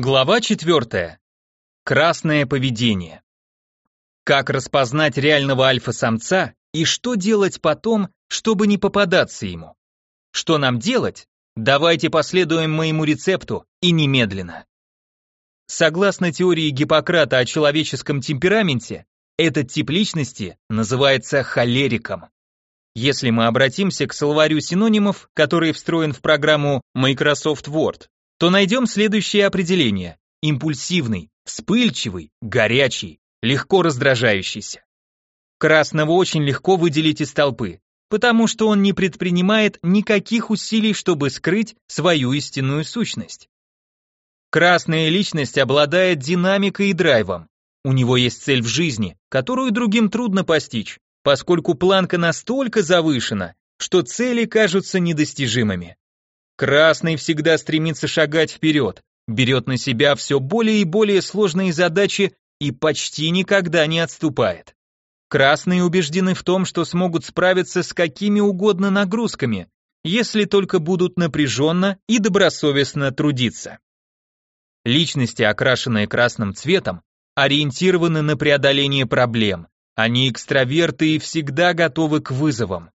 Глава 4. Красное поведение. Как распознать реального альфа-самца и что делать потом, чтобы не попадаться ему? Что нам делать? Давайте последуем моему рецепту и немедленно. Согласно теории Гиппократа о человеческом темпераменте, этот тип личности называется холериком. Если мы обратимся к словарю синонимов, который встроен в программу Microsoft Word, то найдем следующее определение. Импульсивный, вспыльчивый, горячий, легко раздражающийся. Красного очень легко выделить из толпы, потому что он не предпринимает никаких усилий, чтобы скрыть свою истинную сущность. Красная личность обладает динамикой и драйвом. У него есть цель в жизни, которую другим трудно постичь, поскольку планка настолько завышена, что цели кажутся недостижимыми. Красный всегда стремится шагать вперед, берет на себя все более и более сложные задачи и почти никогда не отступает. Красные убеждены в том, что смогут справиться с какими угодно нагрузками, если только будут напряженно и добросовестно трудиться. Личности, окрашенные красным цветом, ориентированы на преодоление проблем. Они экстраверты и всегда готовы к вызовам.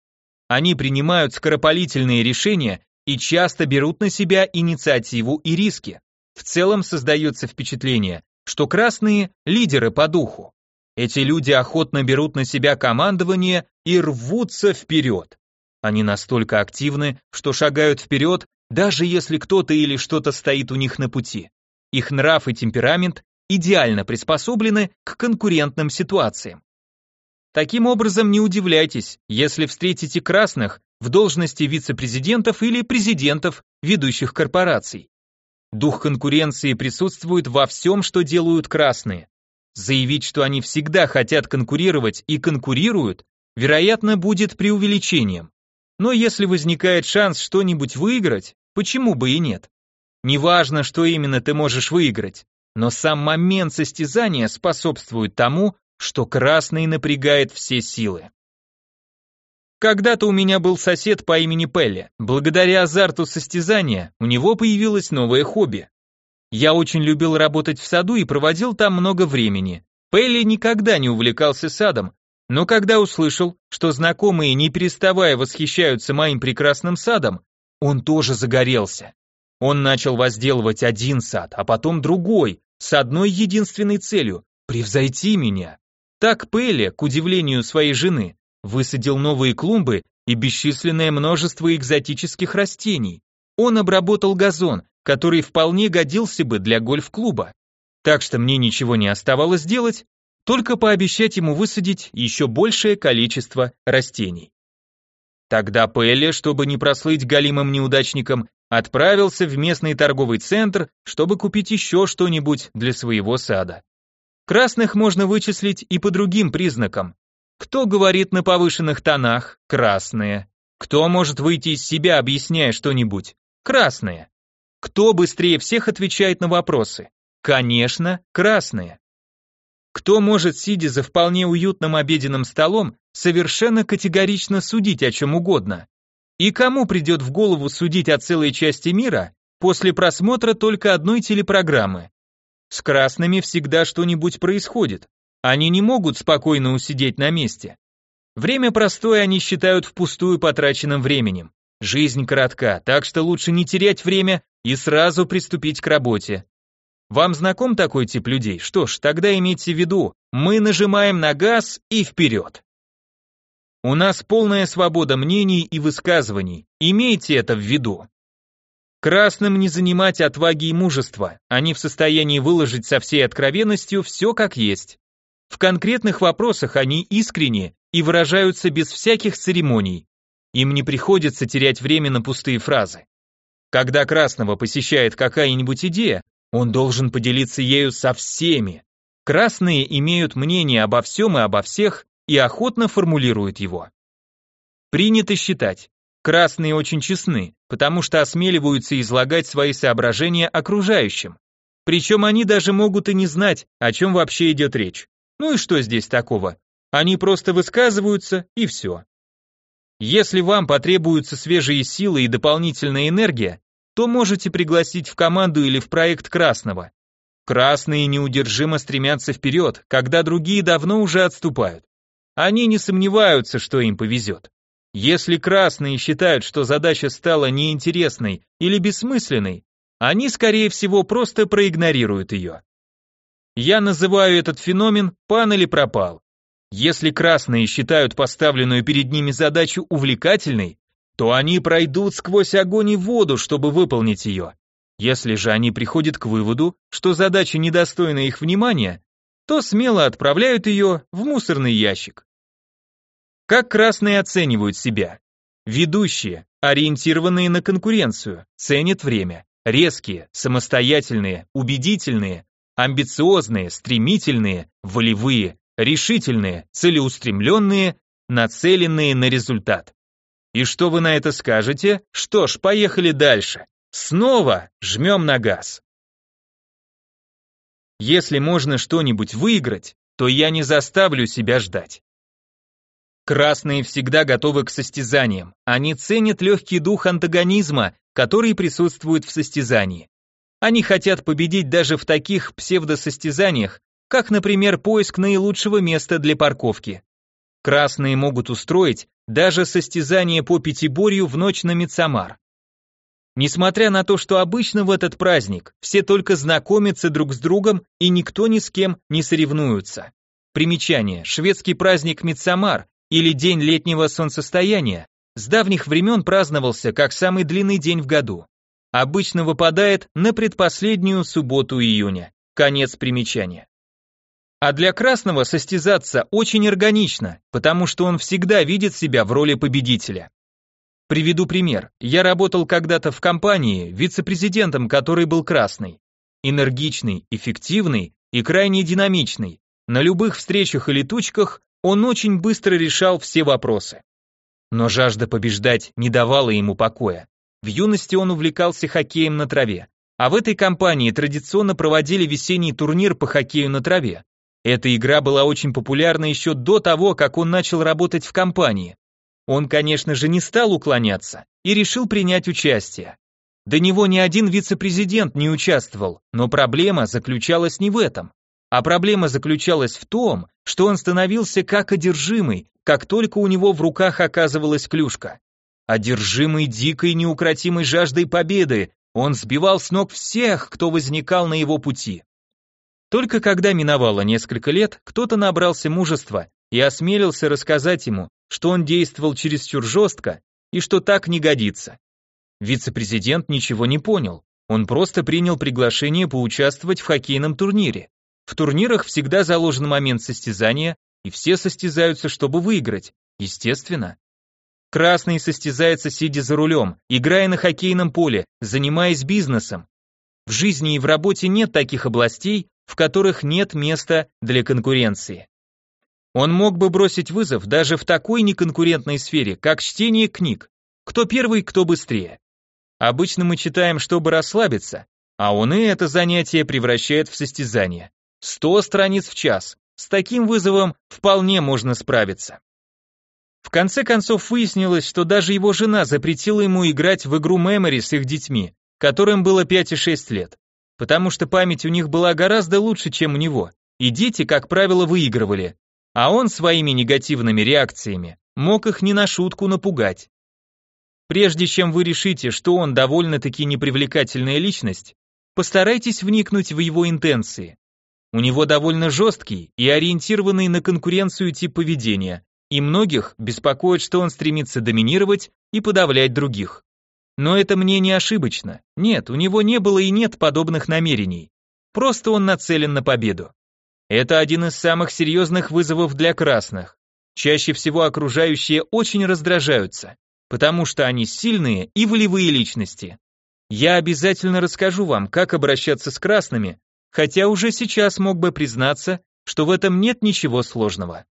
Они принимают скоропалительные решения и часто берут на себя инициативу и риски. В целом создается впечатление, что красные – лидеры по духу. Эти люди охотно берут на себя командование и рвутся вперед. Они настолько активны, что шагают вперед, даже если кто-то или что-то стоит у них на пути. Их нрав и темперамент идеально приспособлены к конкурентным ситуациям. Таким образом, не удивляйтесь, если встретите красных в должности вице-президентов или президентов ведущих корпораций. Дух конкуренции присутствует во всем, что делают красные. Заявить, что они всегда хотят конкурировать и конкурируют, вероятно, будет преувеличением. Но если возникает шанс что-нибудь выиграть, почему бы и нет? Неважно, что именно ты можешь выиграть, но сам момент состязания способствует тому, что красный напрягает все силы. Когда-то у меня был сосед по имени Пелли. Благодаря азарту состязания у него появилось новое хобби. Я очень любил работать в саду и проводил там много времени. Пелли никогда не увлекался садом, но когда услышал, что знакомые не переставая восхищаются моим прекрасным садом, он тоже загорелся. Он начал возделывать один сад, а потом другой, с одной единственной целью – превзойти меня. Так Пелли, к удивлению своей жены, высадил новые клумбы и бесчисленное множество экзотических растений. Он обработал газон, который вполне годился бы для гольф-клуба. Так что мне ничего не оставалось делать, только пообещать ему высадить еще большее количество растений. Тогда Пелли, чтобы не прослыть галимым неудачником, отправился в местный торговый центр, чтобы купить еще что-нибудь для своего сада. Красных можно вычислить и по другим признакам. Кто говорит на повышенных тонах? Красные. Кто может выйти из себя, объясняя что-нибудь? Красные. Кто быстрее всех отвечает на вопросы? Конечно, красные. Кто может, сидя за вполне уютным обеденным столом, совершенно категорично судить о чем угодно? И кому придет в голову судить о целой части мира после просмотра только одной телепрограммы? С красными всегда что-нибудь происходит. Они не могут спокойно усидеть на месте. Время простое они считают впустую потраченным временем. Жизнь коротка, так что лучше не терять время и сразу приступить к работе. Вам знаком такой тип людей? Что ж, тогда имейте в виду, мы нажимаем на газ и вперед. У нас полная свобода мнений и высказываний, имейте это в виду. Красным не занимать отваги и мужества, они в состоянии выложить со всей откровенностью все как есть. В конкретных вопросах они искренни и выражаются без всяких церемоний. Им не приходится терять время на пустые фразы. Когда Красного посещает какая-нибудь идея, он должен поделиться ею со всеми. Красные имеют мнение обо всем и обо всех и охотно формулируют его. Принято считать, красные очень честны, потому что осмеливаются излагать свои соображения окружающим. Причем они даже могут и не знать, о чем вообще идет речь. Ну и что здесь такого? Они просто высказываются и все. Если вам потребуются свежие силы и дополнительная энергия, то можете пригласить в команду или в проект красного. Красные неудержимо стремятся вперед, когда другие давно уже отступают. Они не сомневаются, что им повезет. Если красные считают, что задача стала неинтересной или бессмысленной, они, скорее всего, просто проигнорируют ее. Я называю этот феномен «пан или пропал». Если красные считают поставленную перед ними задачу увлекательной, то они пройдут сквозь огонь и воду, чтобы выполнить ее. Если же они приходят к выводу, что задача недостойна их внимания, то смело отправляют ее в мусорный ящик. Как красные оценивают себя? Ведущие, ориентированные на конкуренцию, ценят время, резкие, самостоятельные, убедительные, амбициозные, стремительные, волевые, решительные, целеустремленные, нацеленные на результат. И что вы на это скажете? Что ж, поехали дальше. Снова жмем на газ. Если можно что-нибудь выиграть, то я не заставлю себя ждать. Красные всегда готовы к состязаниям. Они ценят легкий дух антагонизма, который присутствует в состязании. Они хотят победить даже в таких псевдосостязаниях, как, например, поиск наилучшего места для парковки. Красные могут устроить даже состязание по пятиборью в ночь на Мицамар. Несмотря на то, что обычно в этот праздник все только знакомятся друг с другом и никто ни с кем не соревнуются. Примечание. Шведский праздник Мицамар или День летнего солнцестояния с давних времен праздновался как самый длинный день в году. Обычно выпадает на предпоследнюю субботу июня. Конец примечания. А для Красного состязаться очень органично, потому что он всегда видит себя в роли победителя. Приведу пример. Я работал когда-то в компании вице-президентом, который был красный. Энергичный, эффективный и крайне динамичный. На любых встречах или тучках он очень быстро решал все вопросы. Но жажда побеждать не давала ему покоя. В юности он увлекался хоккеем на траве, а в этой компании традиционно проводили весенний турнир по хоккею на траве. Эта игра была очень популярна еще до того, как он начал работать в компании. Он, конечно же, не стал уклоняться и решил принять участие. До него ни один вице-президент не участвовал, но проблема заключалась не в этом. А проблема заключалась в том, что он становился как одержимый, как только у него в руках оказывалась клюшка. Одержимый дикой неукротимой жаждой победы, он сбивал с ног всех, кто возникал на его пути. Только когда миновало несколько лет, кто-то набрался мужества и осмелился рассказать ему, что он действовал чересчур жестко и что так не годится. Вице-президент ничего не понял, он просто принял приглашение поучаствовать в хоккейном турнире. В турнирах всегда заложен момент состязания, и все состязаются, чтобы выиграть, естественно. Красный состязается сидя за рулем, играя на хоккейном поле, занимаясь бизнесом. В жизни и в работе нет таких областей, в которых нет места для конкуренции. Он мог бы бросить вызов даже в такой неконкурентной сфере, как чтение книг. Кто первый, кто быстрее. Обычно мы читаем, чтобы расслабиться, а он и это занятие превращает в состязание. 100 страниц в час. С таким вызовом вполне можно справиться. В конце концов выяснилось, что даже его жена запретила ему играть в игру Memory с их детьми, которым было 5 и 6 лет, потому что память у них была гораздо лучше, чем у него, и дети, как правило, выигрывали, а он своими негативными реакциями мог их не на шутку напугать. Прежде чем вы решите, что он довольно-таки непривлекательная личность, постарайтесь вникнуть в его интенции. У него довольно жесткий и ориентированный на конкуренцию тип поведения, и многих беспокоит, что он стремится доминировать и подавлять других. Но это мнение ошибочно. Нет, у него не было и нет подобных намерений. Просто он нацелен на победу. Это один из самых серьезных вызовов для красных. Чаще всего окружающие очень раздражаются, потому что они сильные и волевые личности. Я обязательно расскажу вам, как обращаться с красными, хотя уже сейчас мог бы признаться, что в этом нет ничего сложного.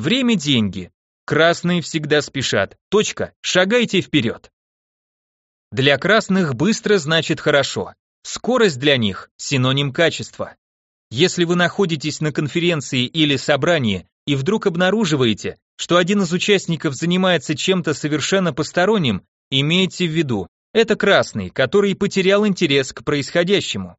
Время – деньги. Красные всегда спешат. Точка. Шагайте вперед. Для красных быстро значит хорошо. Скорость для них – синоним качества. Если вы находитесь на конференции или собрании и вдруг обнаруживаете, что один из участников занимается чем-то совершенно посторонним Имейте в виду, это красный, который потерял интерес к происходящему.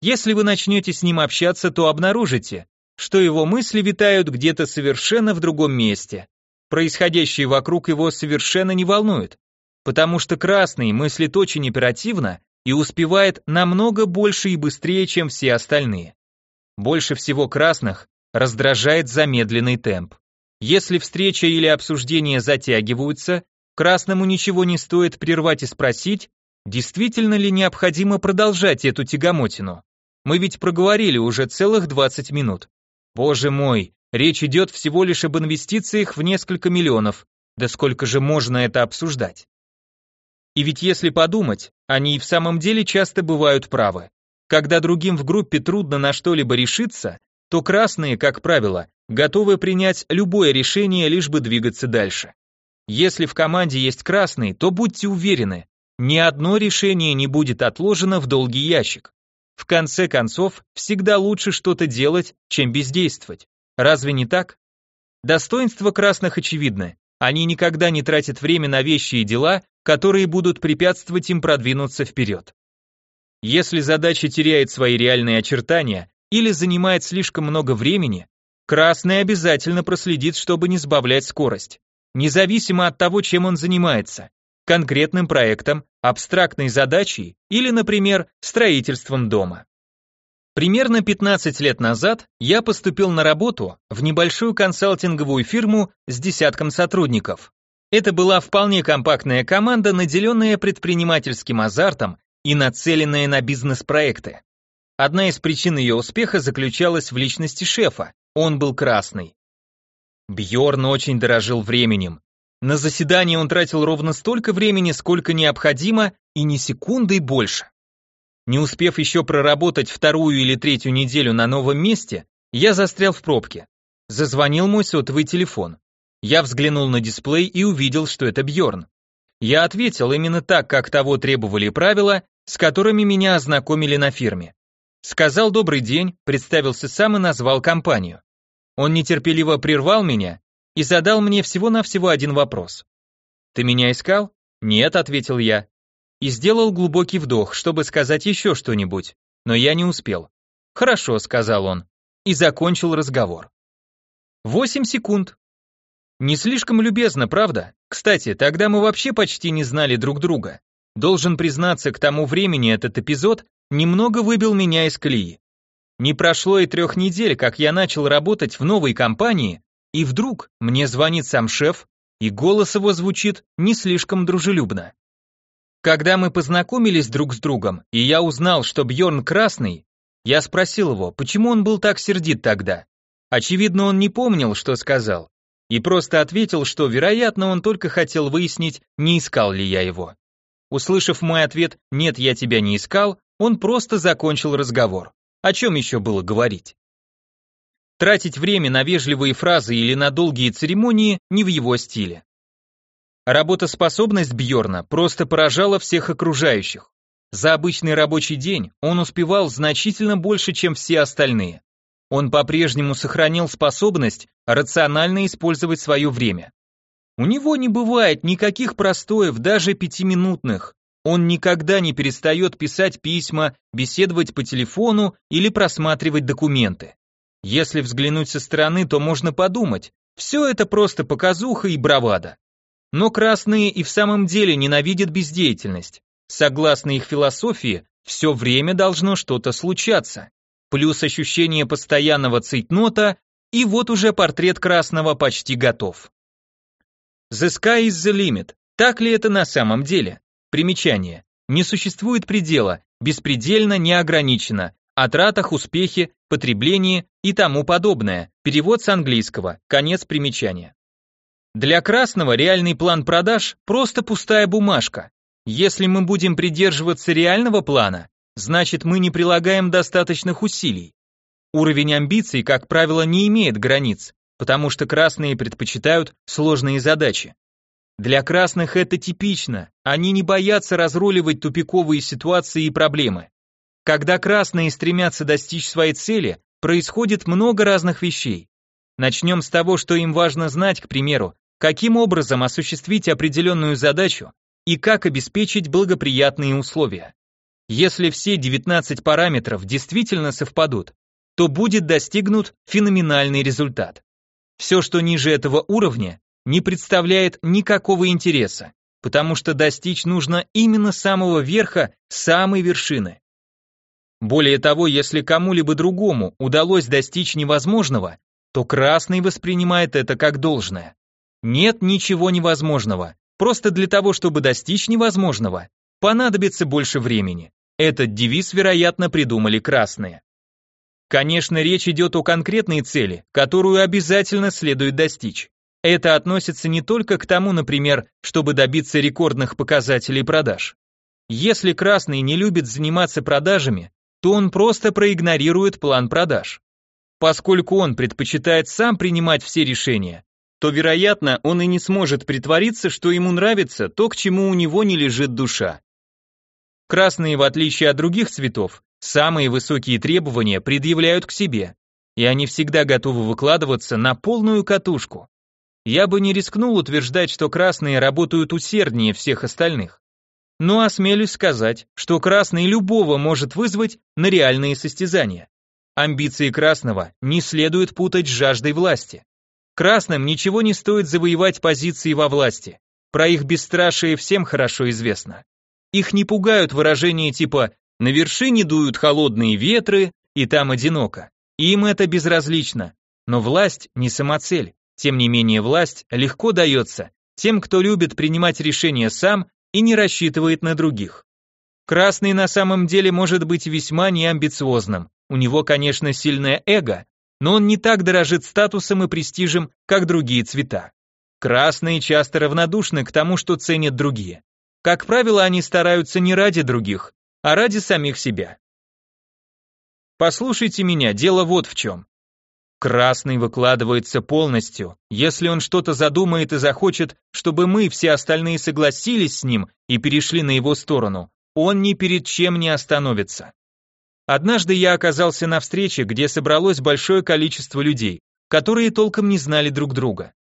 Если вы начнете с ним общаться, то обнаружите, что его мысли витают где-то совершенно в другом месте. Происходящее вокруг его совершенно не волнует, потому что красный мыслит очень оперативно и успевает намного больше и быстрее, чем все остальные. Больше всего красных раздражает замедленный темп. Если встреча или обсуждение затягиваются, красному ничего не стоит прервать и спросить, действительно ли необходимо продолжать эту тягомотину. Мы ведь проговорили уже целых 20 минут. Боже мой, речь идет всего лишь об инвестициях в несколько миллионов. Да сколько же можно это обсуждать? И ведь если подумать, они и в самом деле часто бывают правы. Когда другим в группе трудно на что-либо решиться, то красные, как правило, готовы принять любое решение, лишь бы двигаться дальше. Если в команде есть красный, то будьте уверены, ни одно решение не будет отложено в долгий ящик. В конце концов, всегда лучше что-то делать, чем бездействовать. Разве не так? Достоинства красных очевидны. Они никогда не тратят время на вещи и дела, которые будут препятствовать им продвинуться вперед. Если задача теряет свои реальные очертания или занимает слишком много времени, красный обязательно проследит, чтобы не сбавлять скорость, независимо от того, чем он занимается, конкретным проектом, абстрактной задачей или, например, строительством дома. Примерно 15 лет назад я поступил на работу в небольшую консалтинговую фирму с десятком сотрудников. Это была вполне компактная команда, наделенная предпринимательским азартом и нацеленная на бизнес-проекты. Одна из причин ее успеха заключалась в личности шефа. Он был красный. Бьорн очень дорожил временем. На заседание он тратил ровно столько времени, сколько необходимо, и ни секунды больше. Не успев еще проработать вторую или третью неделю на новом месте, я застрял в пробке. Зазвонил мой сотовый телефон. Я взглянул на дисплей и увидел, что это Бьорн. Я ответил именно так, как того требовали правила, с которыми меня ознакомили на фирме. Сказал добрый день, представился сам и назвал компанию. Он нетерпеливо прервал меня и задал мне всего-навсего один вопрос. «Ты меня искал?» «Нет», — ответил я. И сделал глубокий вдох, чтобы сказать еще что-нибудь, но я не успел. «Хорошо», — сказал он, и закончил разговор. Восемь секунд. Не слишком любезно, правда? Кстати, тогда мы вообще почти не знали друг друга. Должен признаться, к тому времени этот эпизод немного выбил меня из колеи. Не прошло и трех недель, как я начал работать в новой компании, и вдруг мне звонит сам шеф, и голос его звучит не слишком дружелюбно. Когда мы познакомились друг с другом, и я узнал, что Бьорн красный, я спросил его, почему он был так сердит тогда. Очевидно, он не помнил, что сказал, и просто ответил, что, вероятно, он только хотел выяснить, не искал ли я его. Услышав мой ответ «нет, я тебя не искал», он просто закончил разговор. О чем еще было говорить? Тратить время на вежливые фразы или на долгие церемонии не в его стиле. Работоспособность Бьорна просто поражала всех окружающих. За обычный рабочий день он успевал значительно больше, чем все остальные. Он по-прежнему сохранил способность рационально использовать свое время. У него не бывает никаких простоев, даже пятиминутных. Он никогда не перестает писать письма, беседовать по телефону или просматривать документы. Если взглянуть со стороны, то можно подумать, все это просто показуха и бравада. Но красные и в самом деле ненавидят бездеятельность. Согласно их философии, все время должно что-то случаться. Плюс ощущение постоянного цейтнота, и вот уже портрет красного почти готов. The sky is the limit. Так ли это на самом деле? Примечание. Не существует предела, беспредельно не ограничено, о тратах, успехе, потреблении и тому подобное. Перевод с английского. Конец примечания. Для красного реальный план продаж просто пустая бумажка. Если мы будем придерживаться реального плана, значит мы не прилагаем достаточных усилий. Уровень амбиций, как правило, не имеет границ, потому что красные предпочитают сложные задачи. Для красных это типично, они не боятся разруливать тупиковые ситуации и проблемы. Когда красные стремятся достичь своей цели, происходит много разных вещей. Начнем с того, что им важно знать, к примеру, каким образом осуществить определенную задачу, и как обеспечить благоприятные условия. Если все 19 параметров действительно совпадут, то будет достигнут феноменальный результат. Все, что ниже этого уровня, не представляет никакого интереса, потому что достичь нужно именно самого верха, самой вершины. Более того, если кому-либо другому удалось достичь невозможного, то красный воспринимает это как должное. Нет ничего невозможного. Просто для того, чтобы достичь невозможного, понадобится больше времени. Этот девиз, вероятно, придумали красные. Конечно, речь идет о конкретной цели, которую обязательно следует достичь. Это относится не только к тому, например, чтобы добиться рекордных показателей продаж. Если красный не любит заниматься продажами, то он просто проигнорирует план продаж. Поскольку он предпочитает сам принимать все решения, то, вероятно, он и не сможет притвориться, что ему нравится то, к чему у него не лежит душа. Красные, в отличие от других цветов, самые высокие требования предъявляют к себе, и они всегда готовы выкладываться на полную катушку. Я бы не рискнул утверждать, что красные работают усерднее всех остальных. Но осмелюсь сказать, что красный любого может вызвать на реальные состязания. Амбиции красного не следует путать с жаждой власти. Красным ничего не стоит завоевать позиции во власти. Про их бесстрашие всем хорошо известно. Их не пугают выражения типа «на вершине дуют холодные ветры, и там одиноко». Им это безразлично. Но власть не самоцель. Тем не менее власть легко дается тем, кто любит принимать решения сам и не рассчитывает на других. Красный на самом деле может быть весьма неамбициозным. У него, конечно, сильное эго, но он не так дорожит статусом и престижем, как другие цвета. Красные часто равнодушны к тому, что ценят другие. Как правило, они стараются не ради других, а ради самих себя. Послушайте меня, дело вот в чем. Красный выкладывается полностью. Если он что-то задумает и захочет, чтобы мы, все остальные, согласились с ним и перешли на его сторону, он ни перед чем не остановится. Однажды я оказался на встрече, где собралось большое количество людей, которые толком не знали друг друга.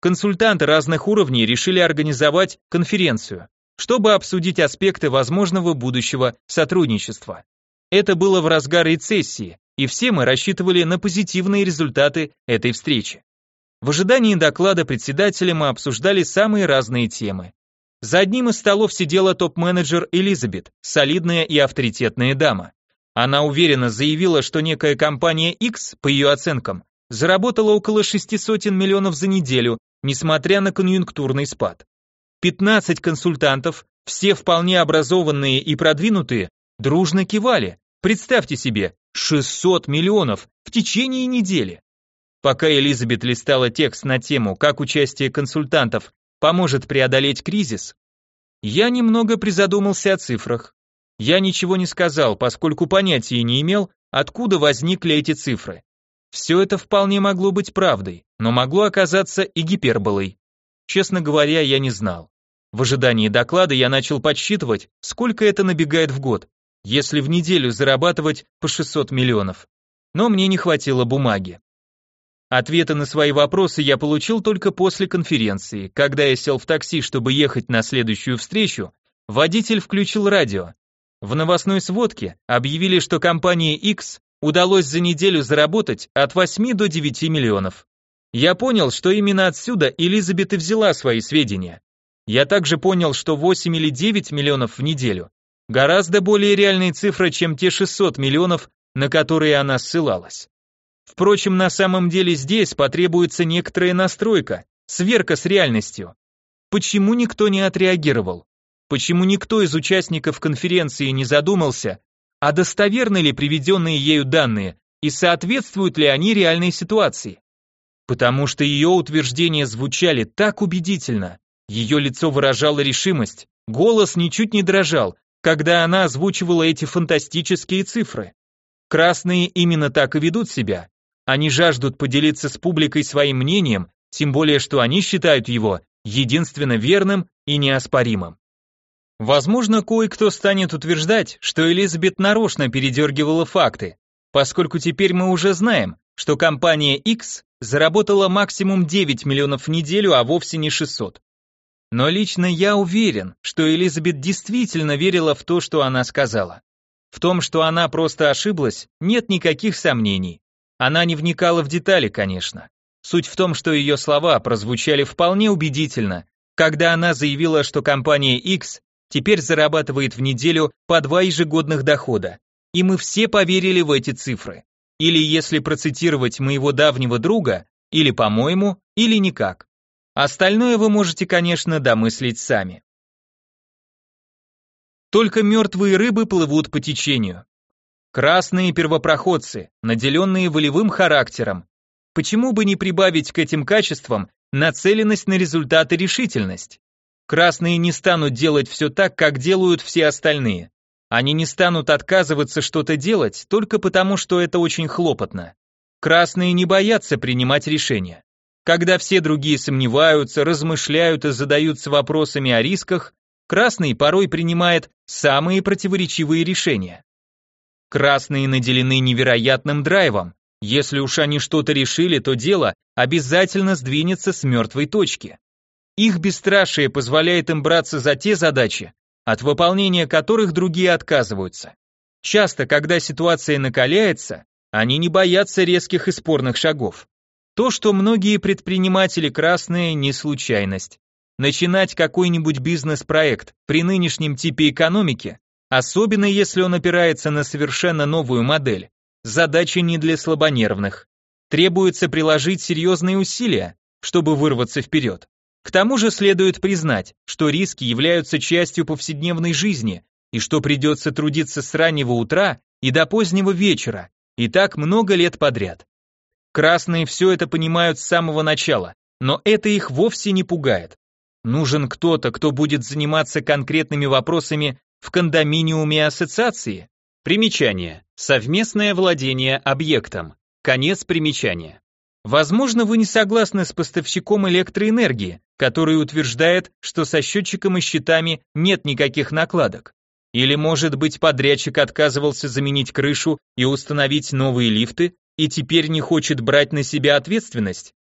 Консультанты разных уровней решили организовать конференцию, чтобы обсудить аспекты возможного будущего сотрудничества. Это было в разгар рецессии, и все мы рассчитывали на позитивные результаты этой встречи. В ожидании доклада председателя мы обсуждали самые разные темы. За одним из столов сидела топ-менеджер Элизабет, солидная и авторитетная дама. Она уверенно заявила, что некая компания X, по ее оценкам, заработала около шести сотен миллионов за неделю, несмотря на конъюнктурный спад. 15 консультантов, все вполне образованные и продвинутые, дружно кивали. Представьте себе, 600 миллионов в течение недели. Пока Элизабет листала текст на тему, как участие консультантов поможет преодолеть кризис, я немного призадумался о цифрах. Я ничего не сказал, поскольку понятия не имел, откуда возникли эти цифры. Все это вполне могло быть правдой, но могло оказаться и гиперболой. Честно говоря, я не знал. В ожидании доклада я начал подсчитывать, сколько это набегает в год, если в неделю зарабатывать по 600 миллионов. Но мне не хватило бумаги. Ответы на свои вопросы я получил только после конференции. Когда я сел в такси, чтобы ехать на следующую встречу, водитель включил радио. В новостной сводке объявили, что компании X удалось за неделю заработать от 8 до 9 миллионов. Я понял, что именно отсюда Элизабет и взяла свои сведения. Я также понял, что 8 или 9 миллионов в неделю Гораздо более реальные цифры, чем те 600 миллионов, на которые она ссылалась. Впрочем, на самом деле здесь потребуется некоторая настройка, сверка с реальностью. Почему никто не отреагировал? Почему никто из участников конференции не задумался, а достоверны ли приведенные ею данные и соответствуют ли они реальной ситуации? Потому что ее утверждения звучали так убедительно, ее лицо выражало решимость, голос ничуть не дрожал, когда она озвучивала эти фантастические цифры. Красные именно так и ведут себя. Они жаждут поделиться с публикой своим мнением, тем более что они считают его единственно верным и неоспоримым. Возможно, кое-кто станет утверждать, что Элизабет нарочно передергивала факты, поскольку теперь мы уже знаем, что компания X заработала максимум 9 миллионов в неделю, а вовсе не 600. Но лично я уверен, что Элизабет действительно верила в то, что она сказала. В том, что она просто ошиблась, нет никаких сомнений. Она не вникала в детали, конечно. Суть в том, что ее слова прозвучали вполне убедительно, когда она заявила, что компания X теперь зарабатывает в неделю по два ежегодных дохода. И мы все поверили в эти цифры. Или, если процитировать моего давнего друга, или по-моему, или никак. Остальное вы можете, конечно, домыслить сами. Только мертвые рыбы плывут по течению. Красные первопроходцы, наделенные волевым характером. Почему бы не прибавить к этим качествам нацеленность на результат и решительность? Красные не станут делать все так, как делают все остальные. Они не станут отказываться что-то делать только потому, что это очень хлопотно. Красные не боятся принимать решения. Когда все другие сомневаются, размышляют и задаются вопросами о рисках, красный порой принимает самые противоречивые решения. Красные наделены невероятным драйвом. Если уж они что-то решили, то дело обязательно сдвинется с мертвой точки. Их бесстрашие позволяет им браться за те задачи, от выполнения которых другие отказываются. Часто, когда ситуация накаляется, они не боятся резких и спорных шагов. То, что многие предприниматели красные, не случайность. Начинать какой-нибудь бизнес-проект при нынешнем типе экономики, особенно если он опирается на совершенно новую модель, задача не для слабонервных. Требуется приложить серьезные усилия, чтобы вырваться вперед. К тому же следует признать, что риски являются частью повседневной жизни, и что придется трудиться с раннего утра и до позднего вечера, и так много лет подряд. Красные все это понимают с самого начала, но это их вовсе не пугает. Нужен кто-то, кто будет заниматься конкретными вопросами в кондоминиуме ассоциации. Примечание. Совместное владение объектом. Конец примечания. Возможно, вы не согласны с поставщиком электроэнергии, который утверждает, что со счетчиком и счетами нет никаких накладок. Или, может быть, подрядчик отказывался заменить крышу и установить новые лифты, и теперь не хочет брать на себя ответственность?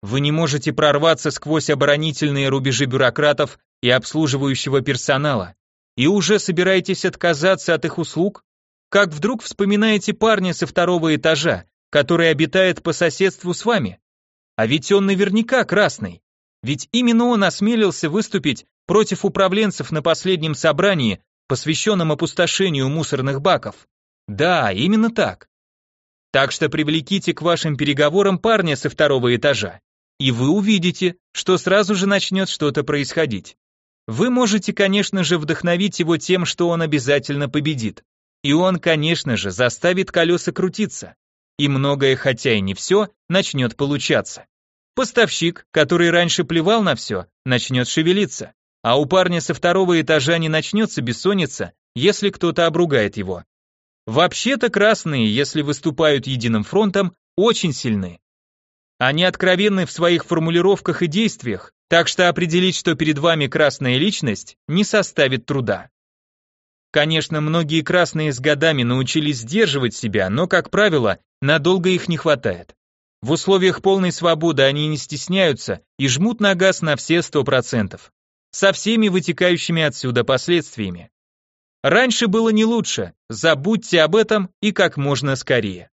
Вы не можете прорваться сквозь оборонительные рубежи бюрократов и обслуживающего персонала, и уже собираетесь отказаться от их услуг? Как вдруг вспоминаете парня со второго этажа, который обитает по соседству с вами? А ведь он наверняка красный. Ведь именно он осмелился выступить против управленцев на последнем собрании, посвященном опустошению мусорных баков. Да, именно так. Так что привлеките к вашим переговорам парня со второго этажа, и вы увидите, что сразу же начнет что-то происходить. Вы можете, конечно же, вдохновить его тем, что он обязательно победит. И он, конечно же, заставит колеса крутиться. И многое, хотя и не все, начнет получаться. Поставщик, который раньше плевал на все, начнет шевелиться. А у парня со второго этажа не начнется бессонница, если кто-то обругает его. Вообще-то красные, если выступают единым фронтом, очень сильны. Они откровенны в своих формулировках и действиях, так что определить, что перед вами красная личность, не составит труда. Конечно, многие красные с годами научились сдерживать себя, но, как правило, надолго их не хватает. В условиях полной свободы они не стесняются и жмут на газ на все сто процентов, со всеми вытекающими отсюда последствиями. Раньше было не лучше, забудьте об этом и как можно скорее.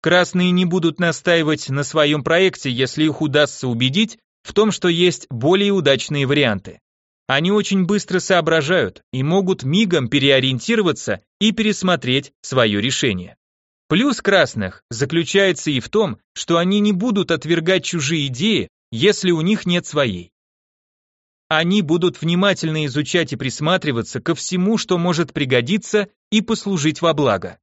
Красные не будут настаивать на своем проекте, если их удастся убедить в том, что есть более удачные варианты. Они очень быстро соображают и могут мигом переориентироваться и пересмотреть свое решение. Плюс красных заключается и в том, что они не будут отвергать чужие идеи, если у них нет своей. Они будут внимательно изучать и присматриваться ко всему, что может пригодиться и послужить во благо.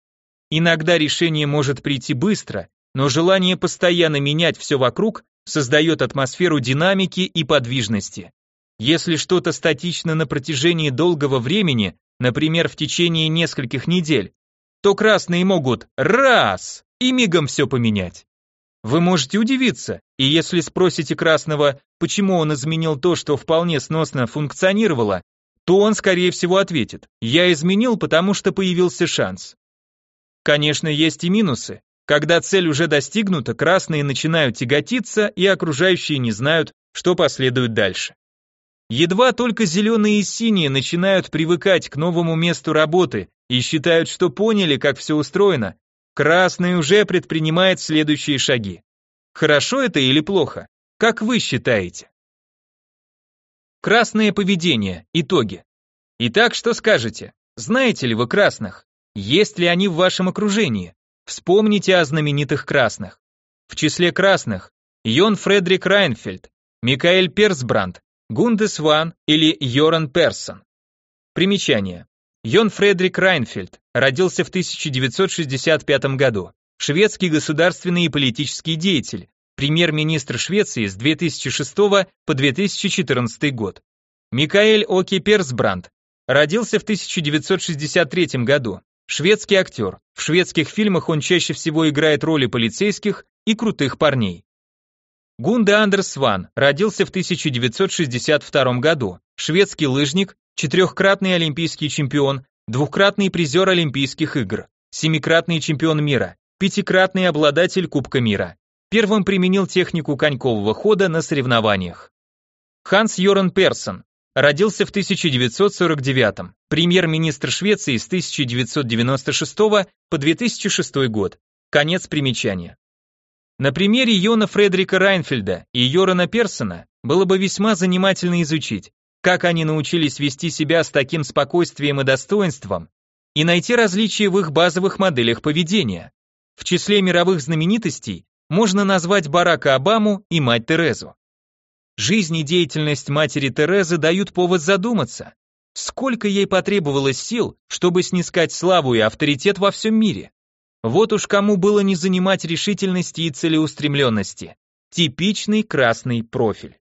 Иногда решение может прийти быстро, но желание постоянно менять все вокруг создает атмосферу динамики и подвижности. Если что-то статично на протяжении долгого времени, например, в течение нескольких недель, то красные могут раз и мигом все поменять. Вы можете удивиться, и если спросите Красного, почему он изменил то, что вполне сносно функционировало, то он, скорее всего, ответит, я изменил, потому что появился шанс. Конечно, есть и минусы. Когда цель уже достигнута, красные начинают тяготиться, и окружающие не знают, что последует дальше. Едва только зеленые и синие начинают привыкать к новому месту работы и считают, что поняли, как все устроено, красный уже предпринимает следующие шаги. Хорошо это или плохо? Как вы считаете? Красное поведение. Итоги. Итак, что скажете? Знаете ли вы красных? Есть ли они в вашем окружении? Вспомните о знаменитых красных. В числе красных Йон Фредерик Райнфельд, Микаэль Персбранд, Гундес Ван или Йоран Персон. Примечание. Йон Фредерик Райнфельд родился в 1965 году. Шведский государственный и политический деятель, премьер-министр Швеции с 2006 по 2014 год. Микаэль Оки Персбранд родился в 1963 году. Шведский актер. В шведских фильмах он чаще всего играет роли полицейских и крутых парней. Гунде Андерс Ван родился в 1962 году. Шведский лыжник, четырехкратный олимпийский чемпион, двукратный призер Олимпийских игр, семикратный чемпион мира, пятикратный обладатель Кубка мира. Первым применил технику конькового хода на соревнованиях. Ханс Йоран Персон родился в 1949 премьер-министр Швеции с 1996 по 2006 год. Конец примечания. На примере Йона Фредерика Райнфельда и Йорана Персона было бы весьма занимательно изучить, как они научились вести себя с таким спокойствием и достоинством, и найти различия в их базовых моделях поведения. В числе мировых знаменитостей можно назвать Барака Обаму и мать Терезу. Жизнь и деятельность матери Терезы дают повод задуматься, сколько ей потребовалось сил, чтобы снискать славу и авторитет во всем мире. Вот уж кому было не занимать решительности и целеустремленности. Типичный красный профиль.